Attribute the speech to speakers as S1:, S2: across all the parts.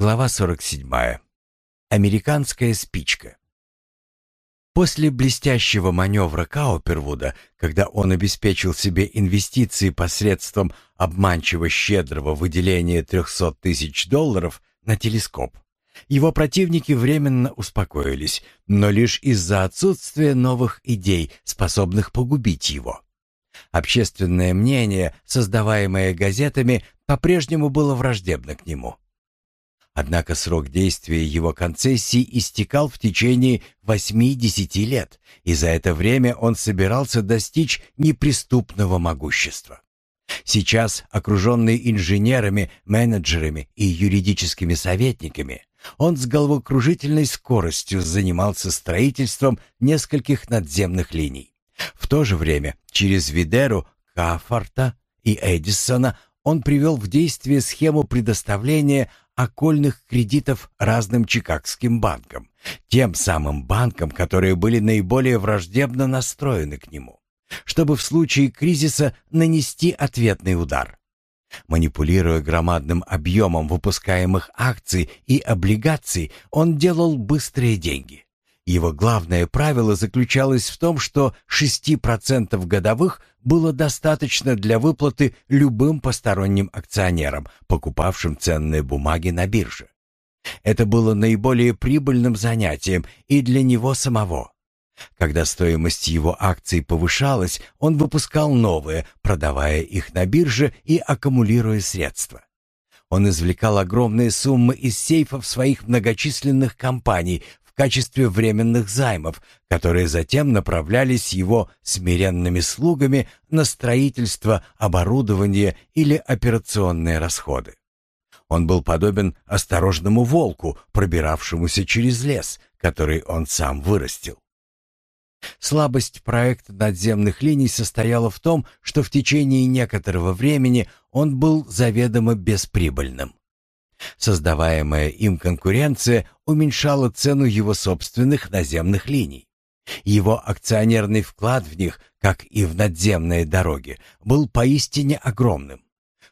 S1: Глава 47. Американская спичка. После блестящего маневра Каупервуда, когда он обеспечил себе инвестиции посредством обманчиво щедрого выделения 300 тысяч долларов на телескоп, его противники временно успокоились, но лишь из-за отсутствия новых идей, способных погубить его. Общественное мнение, создаваемое газетами, по-прежнему было враждебно к нему. Однако срок действия его концессии истекал в течение 8-10 лет, и за это время он собирался достичь неприступного могущества. Сейчас, окруженный инженерами, менеджерами и юридическими советниками, он с головокружительной скоростью занимался строительством нескольких надземных линий. В то же время через Видеру, Кафарта и Эдисона он привел в действие схему предоставления окольных кредитов разным чикагским банкам, тем самым банкам, которые были наиболее враждебно настроены к нему, чтобы в случае кризиса нанести ответный удар. Манипулируя громадным объемом выпускаемых акций и облигаций, он делал быстрые деньги. Его главное правило заключалось в том, что 6% годовых было достаточно для выплаты любым посторонним акционерам, покупавшим ценные бумаги на бирже. Это было наиболее прибыльным занятием и для него самого. Когда стоимость его акций повышалась, он выпускал новые, продавая их на бирже и аккумулируя средства. Он извлекал огромные суммы из сейфов своих многочисленных компаний, качестве временных займов, которые затем направлялись его смиренными слугами на строительство, оборудование или операционные расходы. Он был подобен осторожному волку, пробиравшемуся через лес, который он сам вырастил. Слабость проекта надземных линий состояла в том, что в течение некоторого времени он был заведомо бесприбыльным. Создаваемая им конкуренция уменьшала цену его собственных наземных линий. Его акционерный вклад в них, как и в надземные дороги, был поистине огромным.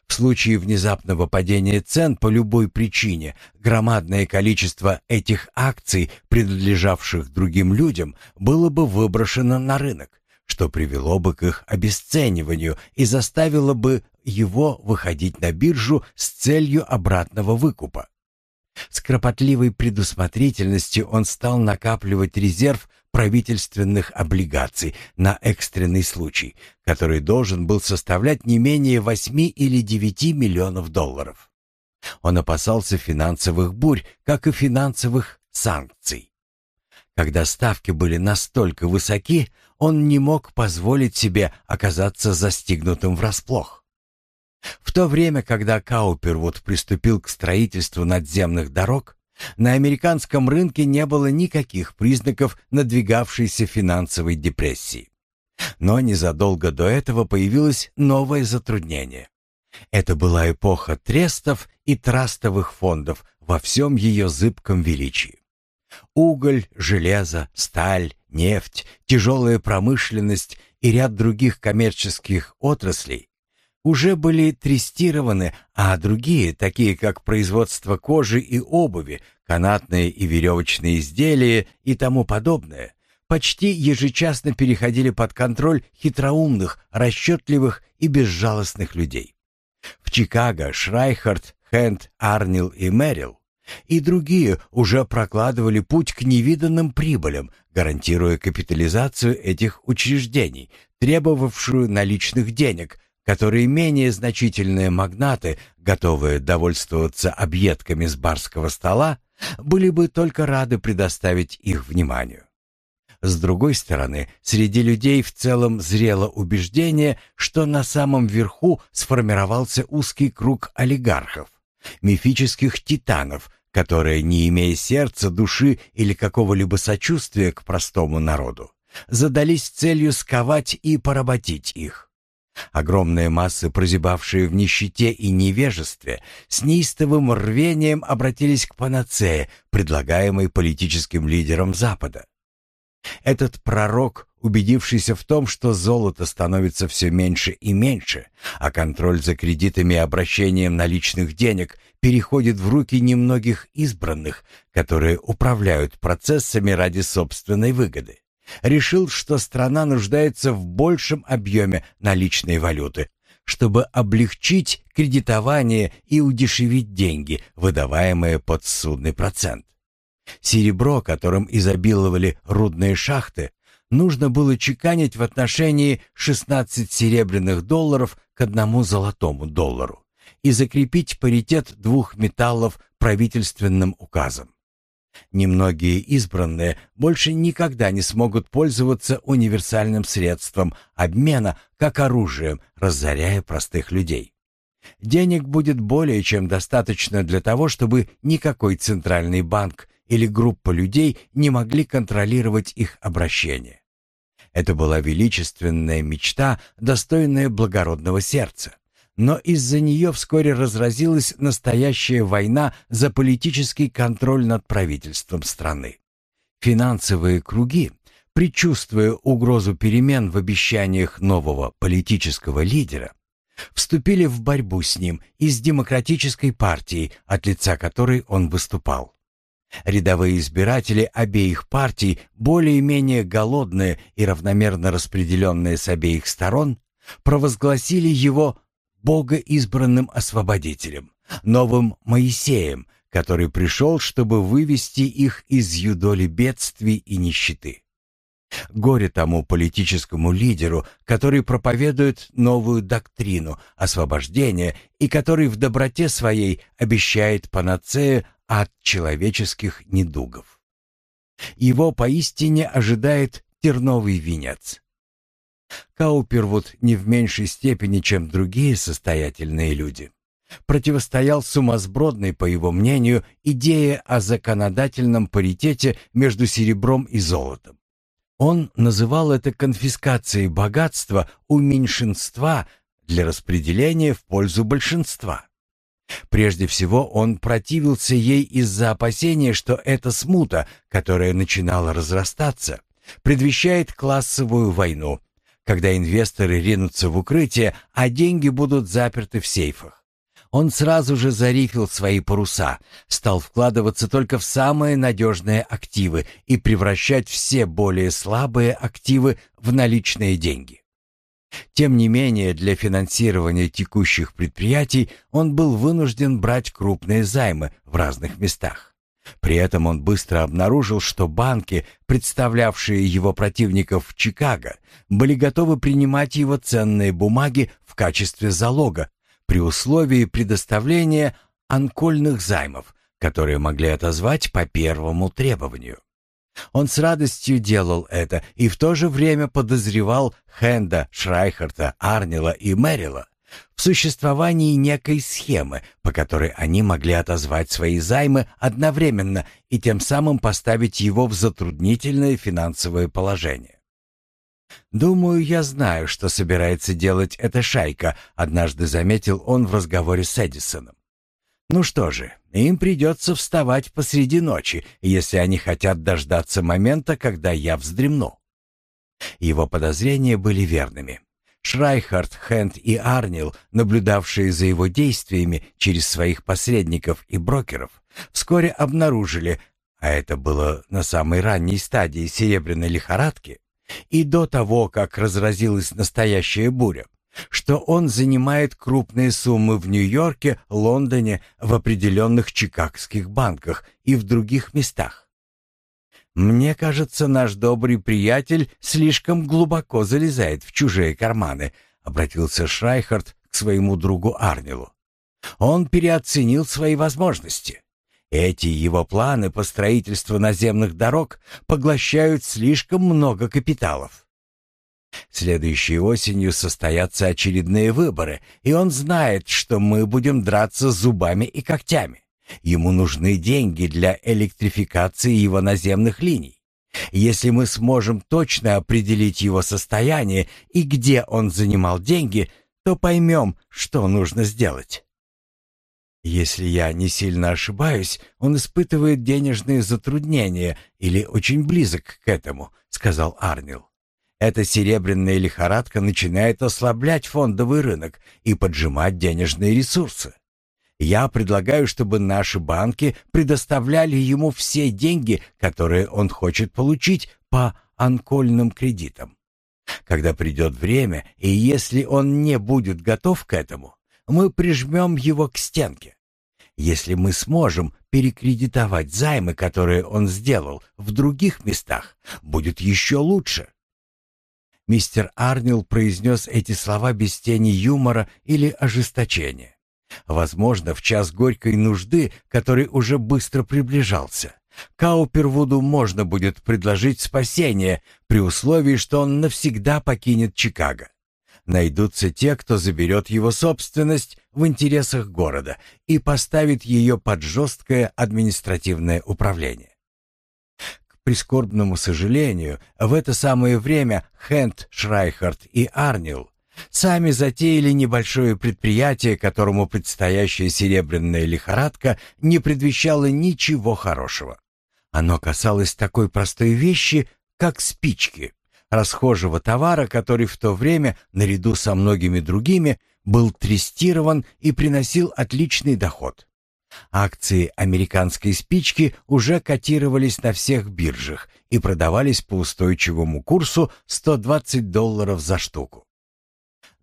S1: В случае внезапного падения цен по любой причине, громадное количество этих акций, принадлежавших другим людям, было бы выброшено на рынок, что привело бы к их обесцениванию и заставило бы его выходить на биржу с целью обратного выкупа. С кропотливой предусмотрительностью он стал накапливать резерв правительственных облигаций на экстренный случай, который должен был составлять не менее 8 или 9 миллионов долларов. Он опасался финансовых бурь, как и финансовых санкций. Когда ставки были настолько высоки, он не мог позволить себе оказаться застигнутым врасплох. В то время, когда Каупервуд приступил к строительству надземных дорог, на американском рынке не было никаких признаков надвигавшейся финансовой депрессии. Но незадолго до этого появилось новое затруднение. Это была эпоха трестов и трастовых фондов во всем ее зыбком величии. Уголь, железо, сталь, нефть, тяжелая промышленность и ряд других коммерческих отраслей уже были трестированы, а другие, такие как производство кожи и обуви, канатные и веревочные изделия и тому подобное, почти ежечасно переходили под контроль хитроумных, расчетливых и безжалостных людей. В Чикаго Шрайхард, Хэнд, Арнил и Мэрил и другие уже прокладывали путь к невиданным прибылям, гарантируя капитализацию этих учреждений, требовавшую наличных денег, которые менее значительные магнаты, готовые довольствоваться объедками с барского стола, были бы только рады предоставить их вниманию. С другой стороны, среди людей в целом зрело убеждение, что на самом верху сформировался узкий круг олигархов, мифических титанов, которые, не имея сердца, души или какого-либо сочувствия к простому народу, задались целью сковать и поработить их. Огромные массы, прозябавшие в нищете и невежестве, с неистовым рвением обратились к панацее, предлагаемой политическим лидерам Запада. Этот пророк убедившийся в том, что золото становится все меньше и меньше, а контроль за кредитами и обращением наличных денег переходит в руки немногих избранных, которые управляют процессами ради собственной выгоды, решил, что страна нуждается в большем объеме наличной валюты, чтобы облегчить кредитование и удешевить деньги, выдаваемые под судный процент. Серебро, которым изобиловали рудные шахты, нужно было чеканить в отношении 16 серебряных долларов к одному золотому доллару и закрепить паритет двух металлов правительственным указом. Немногие избранные больше никогда не смогут пользоваться универсальным средством обмена как оружием, разоряя простых людей. Денег будет более чем достаточно для того, чтобы никакой центральный банк или группа людей не могли контролировать их обращение. Это была величественная мечта, достойная благородного сердца. Но из-за нее вскоре разразилась настоящая война за политический контроль над правительством страны. Финансовые круги, предчувствуя угрозу перемен в обещаниях нового политического лидера, вступили в борьбу с ним и с демократической партией, от лица которой он выступал. Рядовые избиратели обеих партий, более-менее голодные и равномерно распределенные с обеих сторон, провозгласили его богоизбранным освободителем, новым Моисеем, который пришел, чтобы вывести их из юдоли бедствий и нищеты. Горе тому политическому лидеру, который проповедует новую доктрину освобождения и который в доброте своей обещает панацею от человеческих недугов. Его поистине ожидает терновый венец. Каупервуд не в меньшей степени, чем другие состоятельные люди, противостоял сумасбродной, по его мнению, идее о законодательном паритете между серебром и золотом. Он называл это конфискацией богатства у меньшинства для распределения в пользу большинства. Прежде всего, он противился ей из-за опасения, что эта смута, которая начинала разрастаться, предвещает классовую войну, когда инвесторы ринутся в укрытие, а деньги будут заперты в сейфах. Он сразу же зарифил свои паруса, стал вкладываться только в самые надежные активы и превращать все более слабые активы в наличные деньги. Тем не менее, для финансирования текущих предприятий он был вынужден брать крупные займы в разных местах. При этом он быстро обнаружил, что банки, представлявшие его противников в Чикаго, были готовы принимать его ценные бумаги в качестве залога при условии предоставления анкольных займов, которые могли отозвать по первому требованию. Он с радостью делал это и в то же время подозревал Хенда, Шрайхарта, Арнила и Мэрила в существовании некой схемы, по которой они могли отозвать свои займы одновременно и тем самым поставить его в затруднительное финансовое положение. «Думаю, я знаю, что собирается делать эта шайка», — однажды заметил он в разговоре с Эдисоном. «Ну что же, им придется вставать посреди ночи, если они хотят дождаться момента, когда я вздремну». Его подозрения были верными. Шрайхард, Хенд и Арнил, наблюдавшие за его действиями через своих посредников и брокеров, вскоре обнаружили, а это было на самой ранней стадии серебряной лихорадки, и до того, как разразилась настоящая буря, что он занимает крупные суммы в Нью-Йорке, Лондоне, в определенных чикагских банках и в других местах. «Мне кажется, наш добрый приятель слишком глубоко залезает в чужие карманы», — обратился Шрайхард к своему другу Арнилу. «Он переоценил свои возможности. Эти его планы по строительству наземных дорог поглощают слишком много капиталов». Следующей осенью состоятся очередные выборы, и он знает, что мы будем драться зубами и когтями. Ему нужны деньги для электрификации его наземных линий. Если мы сможем точно определить его состояние и где он занимал деньги, то поймем, что нужно сделать. Если я не сильно ошибаюсь, он испытывает денежные затруднения или очень близок к этому, сказал Арнил. Эта серебряная лихорадка начинает ослаблять фондовый рынок и поджимать денежные ресурсы. Я предлагаю, чтобы наши банки предоставляли ему все деньги, которые он хочет получить по анкольным кредитам. Когда придет время, и если он не будет готов к этому, мы прижмем его к стенке. Если мы сможем перекредитовать займы, которые он сделал в других местах, будет еще лучше. Мистер Арнил произнес эти слова без тени юмора или ожесточения. Возможно, в час горькой нужды, который уже быстро приближался, Каупервуду можно будет предложить спасение при условии, что он навсегда покинет Чикаго. Найдутся те, кто заберет его собственность в интересах города и поставит ее под жесткое административное управление. Прискорбному сожалению, в это самое время Хенд, Шрайхард и Арнил сами затеяли небольшое предприятие, которому предстоящая серебряная лихорадка не предвещала ничего хорошего. Оно касалось такой простой вещи, как спички, расхожего товара, который в то время, наряду со многими другими, был трестирован и приносил отличный доход. Акции американской спички уже котировались на всех биржах и продавались по устойчивому курсу 120 долларов за штуку.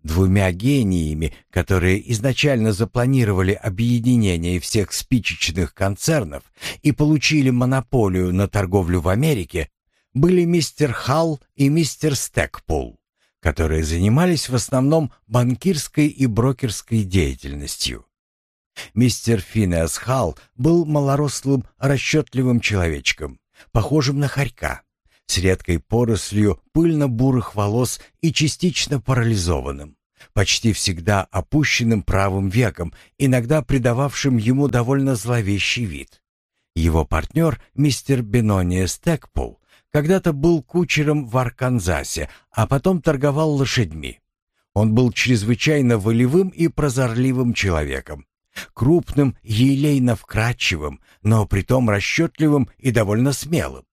S1: Двумя гениями, которые изначально запланировали объединение всех спичечных концернов и получили монополию на торговлю в Америке, были мистер Халл и мистер Стэкпул, которые занимались в основном банкирской и брокерской деятельностью. Мистер Финеас Халл был малорослым, расчетливым человечком, похожим на хорька с редкой порослью пыльно-бурых волос и частично парализованным, почти всегда опущенным правым веком, иногда придававшим ему довольно зловещий вид. Его партнер, мистер Бенония Стэкпул, когда-то был кучером в Арканзасе, а потом торговал лошадьми. Он был чрезвычайно волевым и прозорливым человеком, крупным, елейно-вкрадчивым, но притом расчетливым и довольно смелым.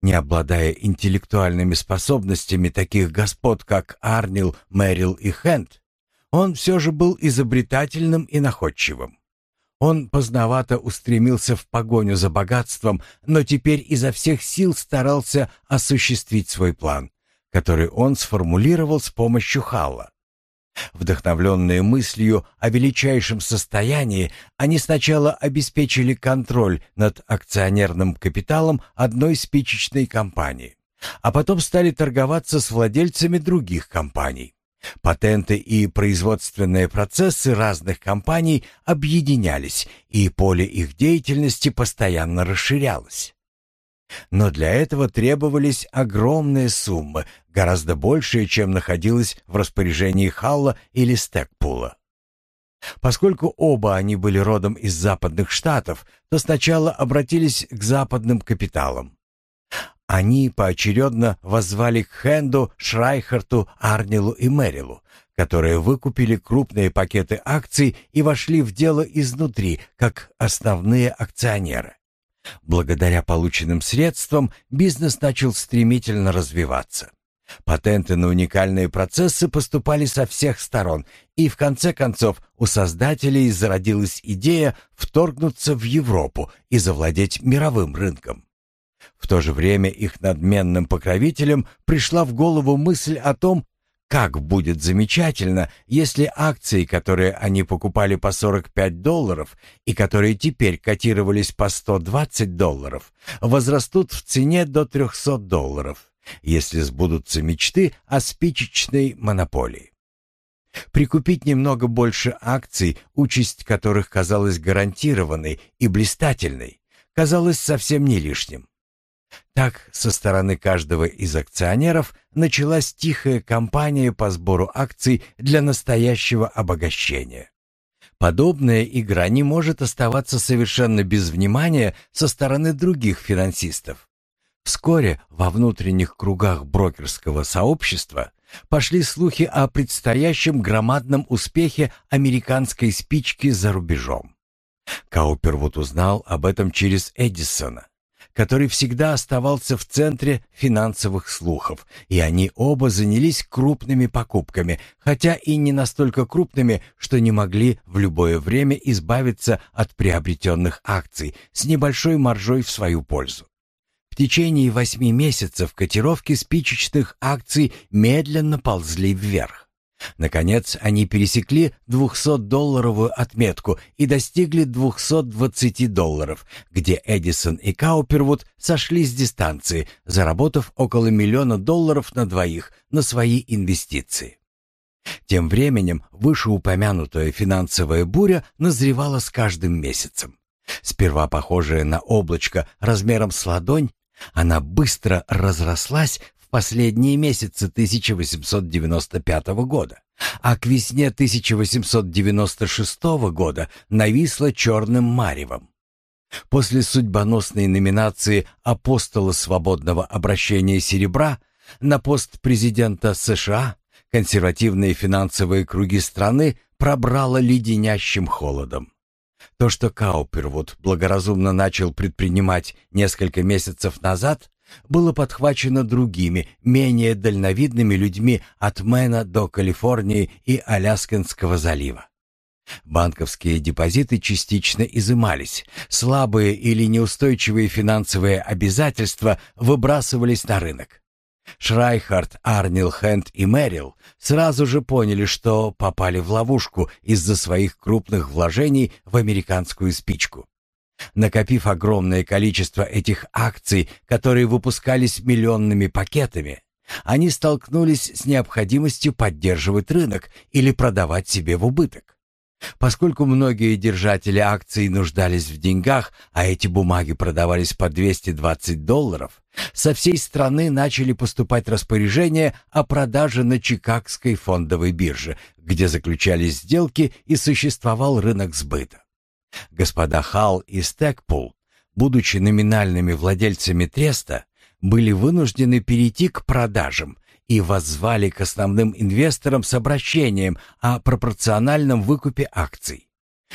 S1: Не обладая интеллектуальными способностями таких господ, как Арнил, Мэрил и Хенд, он все же был изобретательным и находчивым. Он поздновато устремился в погоню за богатством, но теперь изо всех сил старался осуществить свой план, который он сформулировал с помощью Халла. Вдохновленные мыслью о величайшем состоянии, они сначала обеспечили контроль над акционерным капиталом одной спичечной компании, а потом стали торговаться с владельцами других компаний. Патенты и производственные процессы разных компаний объединялись, и поле их деятельности постоянно расширялось. Но для этого требовались огромные суммы, гораздо большие, чем находилось в распоряжении Халла или Стекпула. Поскольку оба они были родом из западных штатов, то сначала обратились к западным капиталам. Они поочередно воззвали к Хенду, Шрайхарту, Арнилу и Мэрилу, которые выкупили крупные пакеты акций и вошли в дело изнутри, как основные акционеры. Благодаря полученным средствам бизнес начал стремительно развиваться. Патенты на уникальные процессы поступали со всех сторон, и в конце концов у создателей зародилась идея вторгнуться в Европу и завладеть мировым рынком. В то же время их надменным покровителям пришла в голову мысль о том, как будет замечательно, если акции, которые они покупали по 45 долларов и которые теперь котировались по 120 долларов, возрастут в цене до 300 долларов, если сбудутся мечты о спичечной монополии. Прикупить немного больше акций, участь которых казалась гарантированной и блистательной, казалось совсем не лишним. Так, со стороны каждого из акционеров началась тихая кампания по сбору акций для настоящего обогащения. Подобная игра не может оставаться совершенно без внимания со стороны других финансистов. Вскоре во внутренних кругах брокерского сообщества пошли слухи о предстоящем громадном успехе американской спички за рубежом. Каупервуд узнал об этом через Эдисона который всегда оставался в центре финансовых слухов, и они оба занялись крупными покупками, хотя и не настолько крупными, что не могли в любое время избавиться от приобретенных акций с небольшой маржой в свою пользу. В течение восьми месяцев котировки спичечных акций медленно ползли вверх. Наконец, они пересекли 200-долларовую отметку и достигли 220 долларов, где Эдисон и Каупервуд сошли с дистанции, заработав около миллиона долларов на двоих на свои инвестиции. Тем временем вышеупомянутая финансовая буря назревала с каждым месяцем. Сперва похожая на облачко размером с ладонь, она быстро разрослась последние месяцы 1895 года, а к весне 1896 года нависла черным маревом. После судьбоносной номинации апостола свободного обращения серебра на пост президента США консервативные финансовые круги страны пробрало леденящим холодом. То, что Каупервуд благоразумно начал предпринимать несколько месяцев назад, было подхвачено другими, менее дальновидными людьми от Мэна до Калифорнии и Аляскинского залива. Банковские депозиты частично изымались, слабые или неустойчивые финансовые обязательства выбрасывались на рынок. Шрайхард, Арнил, Хенд и Мэрил сразу же поняли, что попали в ловушку из-за своих крупных вложений в американскую спичку. Накопив огромное количество этих акций, которые выпускались миллионными пакетами, они столкнулись с необходимостью поддерживать рынок или продавать себе в убыток. Поскольку многие держатели акций нуждались в деньгах, а эти бумаги продавались по 220 долларов, со всей страны начали поступать распоряжения о продаже на Чикагской фондовой бирже, где заключались сделки и существовал рынок сбыта. Господа Халл и Стэкпул, будучи номинальными владельцами треста, были вынуждены перейти к продажам и воззвали к основным инвесторам с обращением о пропорциональном выкупе акций.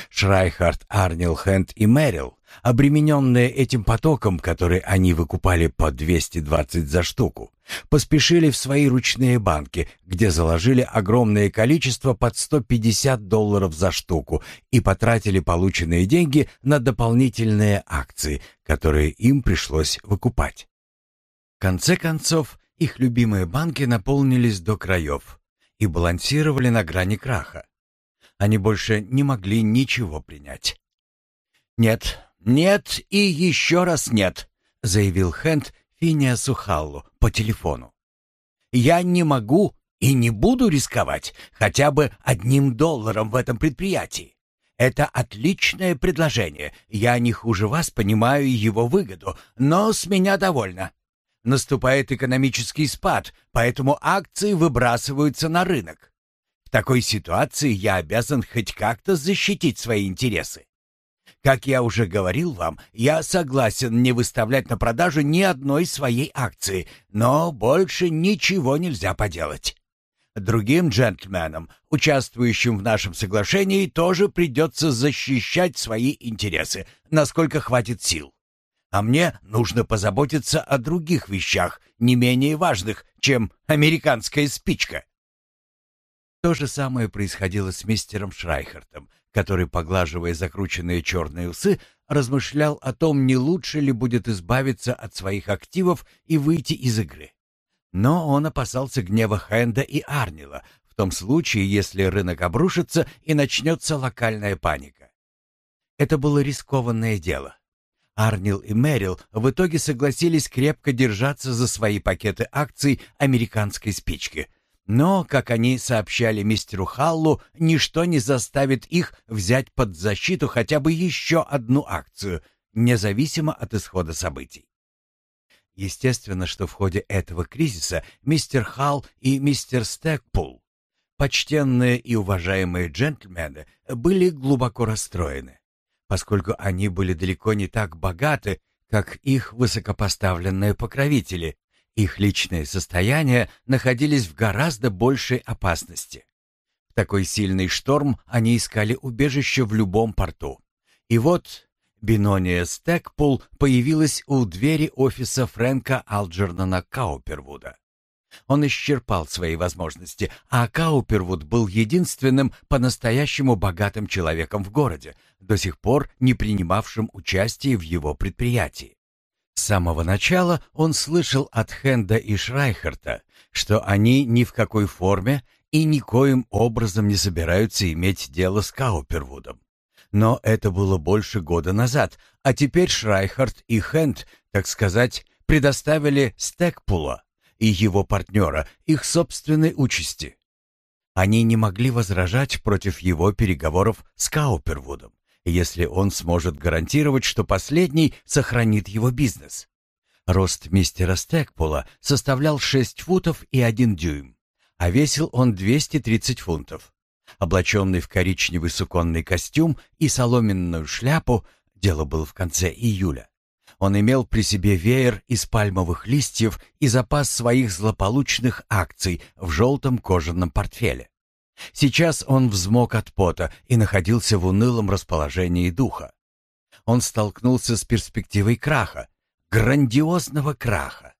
S1: Шрайхард, Арнил, Хенд и Мэрил, обремененные этим потоком, который они выкупали по 220 за штуку, поспешили в свои ручные банки, где заложили огромное количество под 150 долларов за штуку и потратили полученные деньги на дополнительные акции, которые им пришлось выкупать. В конце концов, их любимые банки наполнились до краев и балансировали на грани краха. Они больше не могли ничего принять. «Нет, нет и еще раз нет», — заявил Хэнд Финиасу Халлу по телефону. «Я не могу и не буду рисковать хотя бы одним долларом в этом предприятии. Это отличное предложение. Я не хуже вас понимаю его выгоду, но с меня довольно. Наступает экономический спад, поэтому акции выбрасываются на рынок такой ситуации я обязан хоть как-то защитить свои интересы. Как я уже говорил вам, я согласен не выставлять на продажу ни одной своей акции, но больше ничего нельзя поделать. Другим джентльменам, участвующим в нашем соглашении, тоже придется защищать свои интересы, насколько хватит сил. А мне нужно позаботиться о других вещах, не менее важных, чем американская спичка. То же самое происходило с мистером Шрайхартом, который, поглаживая закрученные черные усы, размышлял о том, не лучше ли будет избавиться от своих активов и выйти из игры. Но он опасался гнева Хенда и Арнила, в том случае, если рынок обрушится и начнется локальная паника. Это было рискованное дело. Арнил и Мэрил в итоге согласились крепко держаться за свои пакеты акций американской спички — но, как они сообщали мистеру Халлу, ничто не заставит их взять под защиту хотя бы еще одну акцию, независимо от исхода событий. Естественно, что в ходе этого кризиса мистер Халл и мистер Стэкпул, почтенные и уважаемые джентльмены, были глубоко расстроены, поскольку они были далеко не так богаты, как их высокопоставленные покровители, их личное состояние находились в гораздо большей опасности. В такой сильный шторм они искали убежище в любом порту. И вот Бинония Стэкпул появилась у двери офиса Фрэнка Алджернона Каупервуда. Он исчерпал свои возможности, а Каупервуд был единственным по-настоящему богатым человеком в городе, до сих пор не принимавшим участие в его предприятии. С самого начала он слышал от Хенда и Шрайхерта, что они ни в какой форме и никоим образом не собираются иметь дело с Каупервудом. Но это было больше года назад, а теперь Шрайхард и Хенд, так сказать, предоставили Стекпула и его партнера их собственной участи. Они не могли возражать против его переговоров с Каупервудом если он сможет гарантировать, что последний сохранит его бизнес. Рост мистера Стэкпула составлял 6 футов и 1 дюйм, а весил он 230 фунтов. Облаченный в коричневый суконный костюм и соломенную шляпу, дело было в конце июля, он имел при себе веер из пальмовых листьев и запас своих злополучных акций в желтом кожаном портфеле. Сейчас он взмок от пота и находился в унылом расположении духа. Он столкнулся с перспективой краха, грандиозного краха.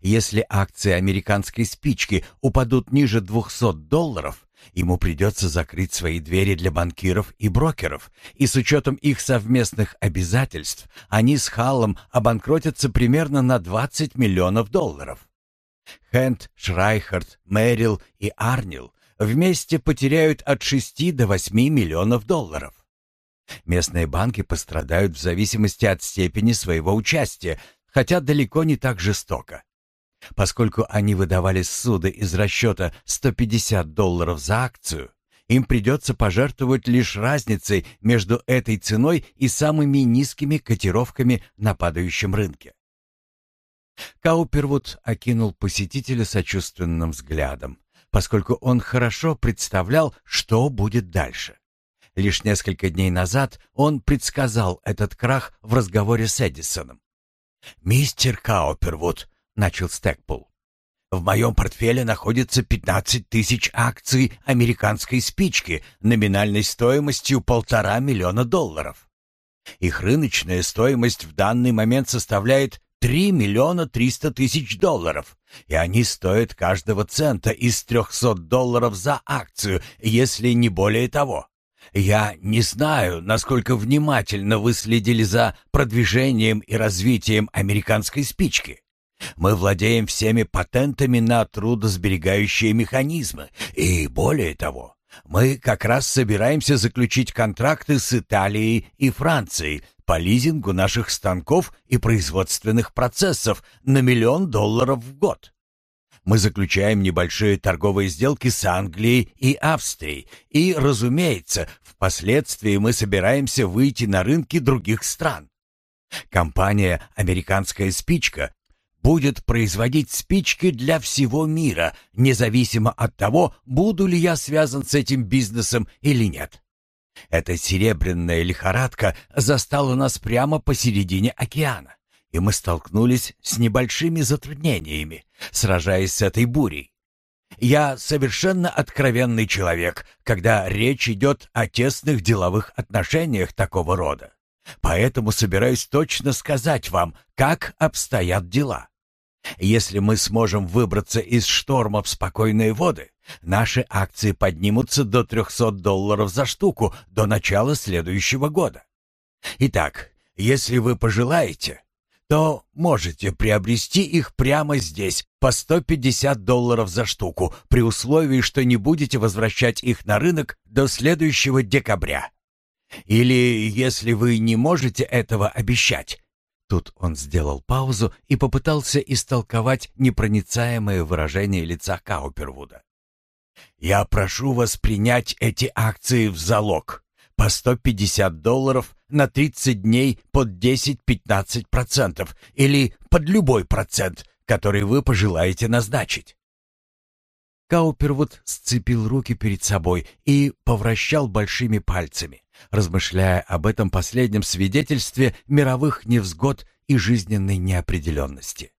S1: Если акции американской спички упадут ниже 200 долларов, ему придется закрыть свои двери для банкиров и брокеров, и с учетом их совместных обязательств они с Халлом обанкротятся примерно на 20 миллионов долларов. Хенд, Шрайхард, Мэрил и Арнил вместе потеряют от 6 до 8 миллионов долларов. Местные банки пострадают в зависимости от степени своего участия, хотя далеко не так жестоко. Поскольку они выдавали суды из расчета 150 долларов за акцию, им придется пожертвовать лишь разницей между этой ценой и самыми низкими котировками на падающем рынке. Каупервуд окинул посетителя сочувственным взглядом поскольку он хорошо представлял, что будет дальше. Лишь несколько дней назад он предсказал этот крах в разговоре с Эдисоном. «Мистер Каупервуд», — начал Стэкпул, — «в моем портфеле находится 15 тысяч акций американской спички номинальной стоимостью полтора миллиона долларов. Их рыночная стоимость в данный момент составляет 3 миллиона 300 тысяч долларов, и они стоят каждого цента из 300 долларов за акцию, если не более того. Я не знаю, насколько внимательно вы следили за продвижением и развитием американской спички. Мы владеем всеми патентами на трудосберегающие механизмы, и более того, мы как раз собираемся заключить контракты с Италией и Францией по лизингу наших станков и производственных процессов на миллион долларов в год. Мы заключаем небольшие торговые сделки с Англией и Австрией, и, разумеется, впоследствии мы собираемся выйти на рынки других стран. Компания «Американская спичка» будет производить спички для всего мира, независимо от того, буду ли я связан с этим бизнесом или нет. Эта серебряная лихорадка застала нас прямо посередине океана, и мы столкнулись с небольшими затруднениями, сражаясь с этой бурей. Я совершенно откровенный человек, когда речь идет о тесных деловых отношениях такого рода. Поэтому собираюсь точно сказать вам, как обстоят дела. Если мы сможем выбраться из шторма в спокойные воды, Наши акции поднимутся до 300 долларов за штуку до начала следующего года. Итак, если вы пожелаете, то можете приобрести их прямо здесь по 150 долларов за штуку, при условии, что не будете возвращать их на рынок до следующего декабря. Или, если вы не можете этого обещать, Тут он сделал паузу и попытался истолковать непроницаемое выражение лица Каупервуда. Я прошу вас принять эти акции в залог по 150 долларов на 30 дней под 10-15% или под любой процент, который вы пожелаете назначить. Каупервуд сцепил руки перед собой и повращал большими пальцами, размышляя об этом последнем свидетельстве мировых невзгод и жизненной неопределенности.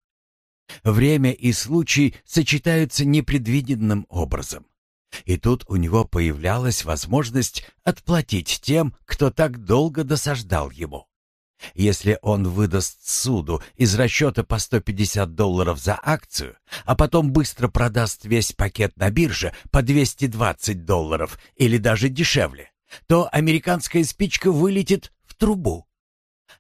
S1: Время и случай сочетаются непредвиденным образом. И тут у него появлялась возможность отплатить тем, кто так долго досаждал ему. Если он выдаст суду из расчета по 150 долларов за акцию, а потом быстро продаст весь пакет на бирже по 220 долларов или даже дешевле, то американская спичка вылетит в трубу.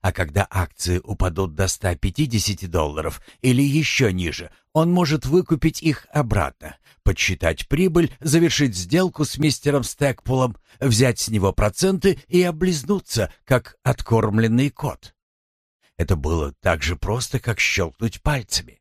S1: А когда акции упадут до 150 долларов или еще ниже, он может выкупить их обратно, подсчитать прибыль, завершить сделку с мистером Стэкпулом, взять с него проценты и облизнуться, как откормленный кот. Это было так же просто, как щелкнуть пальцами.